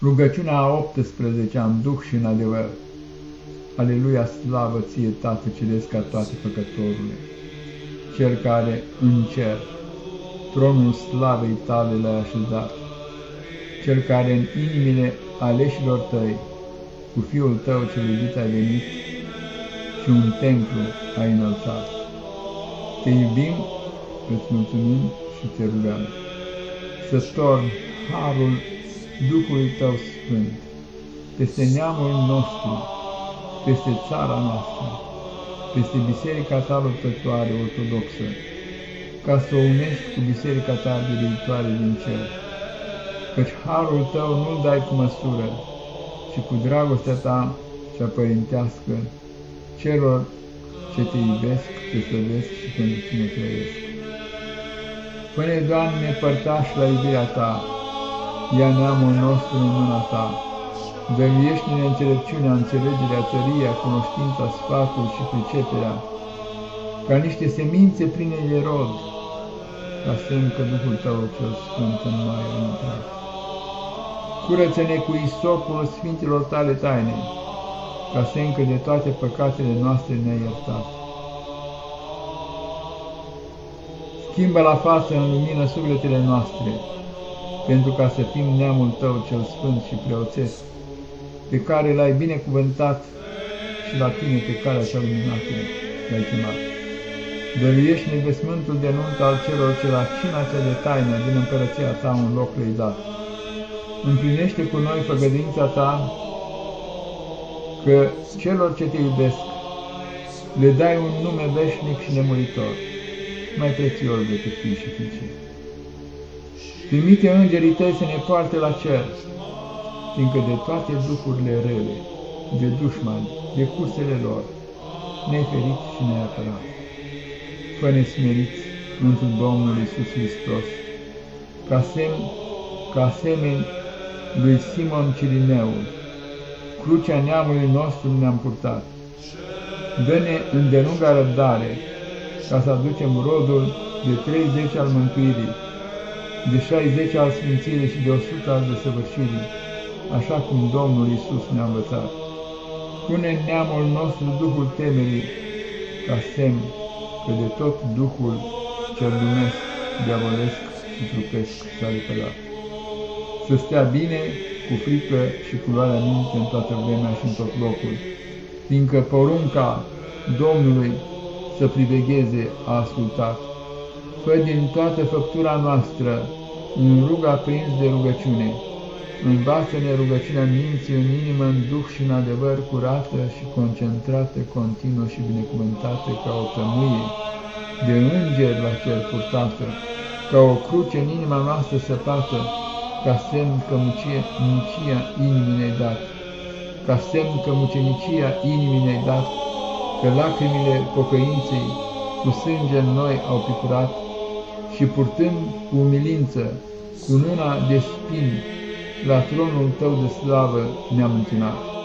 Rugăciunea a 18 în duh și în adevăr. Aleluia, slavă ție, Tată Ceresc ca toate făcătorule, Cel care în cer tronul slavei tale l-ai așezat, Cel care în inimile aleșilor tăi cu Fiul tău cel iubit ai venit și un templu ai înălțat. Te iubim, îți mulțumim și te rugăm să torni harul Duhului Tău Sfânt, peste neamul nostru, peste țara noastră, peste biserica ta luptătoare ortodoxă, ca să o unești cu biserica ta biruitoare din cer. Căci harul tău nu-l dai cu măsură, ci cu dragostea ta cea părintească celor ce te iubesc, te slăvesc și pentru tine trăiesc. Pune, Doamne, părtaș la iubirea Ta, ia neamul nostru în mâna Ta, dăruiește-ne înțelepciunea, înțelegerea, tăria, cunoștința, sfatul și priceperea, ca niște semințe pline de rod, ca semn că Duhul Tău cel Sfânt în noi a intrat. Curăță-ne cu isopul Sfintelor Tale taine, ca semn că de toate păcatele noastre ne-ai iertat. Schimbă la față în lumină sufletele noastre, pentru ca să fim neamul Tău cel sfânt și preoțesc, pe care l-ai binecuvântat și la Tine pe care cea luminată l-ai chemat. Dăruiește-ne vesmântul de nuntă al celor ce la cina cea de taină din împărăția Ta un loc le-ai dat. Împlinește cu noi făgădința Ta că celor ce Te iubesc le dai un nume veșnic și nemuritor mai prețios decât fii și fiice. Trimite îngerii tăi să ne poarte la cer, fiindcă de toate duhurile rele, de dușmani, de cursele lor, neferiți și neapărat. Fă-ne smeriți într Domnul Iisus Hristos, ca semn, ca asemeni lui Simon Cirineul, crucea neamului nostru ne-am purtat. Dă-ne îndelunga răbdare, ca să aducem rodul de 30 al mântuirii, de 60 al sfințirii și de 100 al desăvârșirii, așa cum Domnul Isus ne-a învățat. Pune în neamul nostru Duhul temerii, ca semn că de tot Duhul cel lumesc, diavolesc și trupesc s-a repădat. Să stea bine, cu frică și cu luarea minte în toată vremea și în tot locul, fiindcă porunca Domnului să privegheze a ascultat. Fă din toată făptura noastră un rug aprins de rugăciune. Învață-ne rugăciunea minții în inimă, în duh și în adevăr curată și concentrată, continuă și binecuvântată ca o tămâie de înger la cer purtată, ca o cruce în inima noastră săpată, ca semn că mucie, mucia inimii ne-ai dat, ca semn că mucenicia inimii ne-ai dat, că lacrimile pocăinței cu sânge în noi au picurat și purtând cu umilință, cu nuna de spini, la tronul tău de slavă ne-am închinat.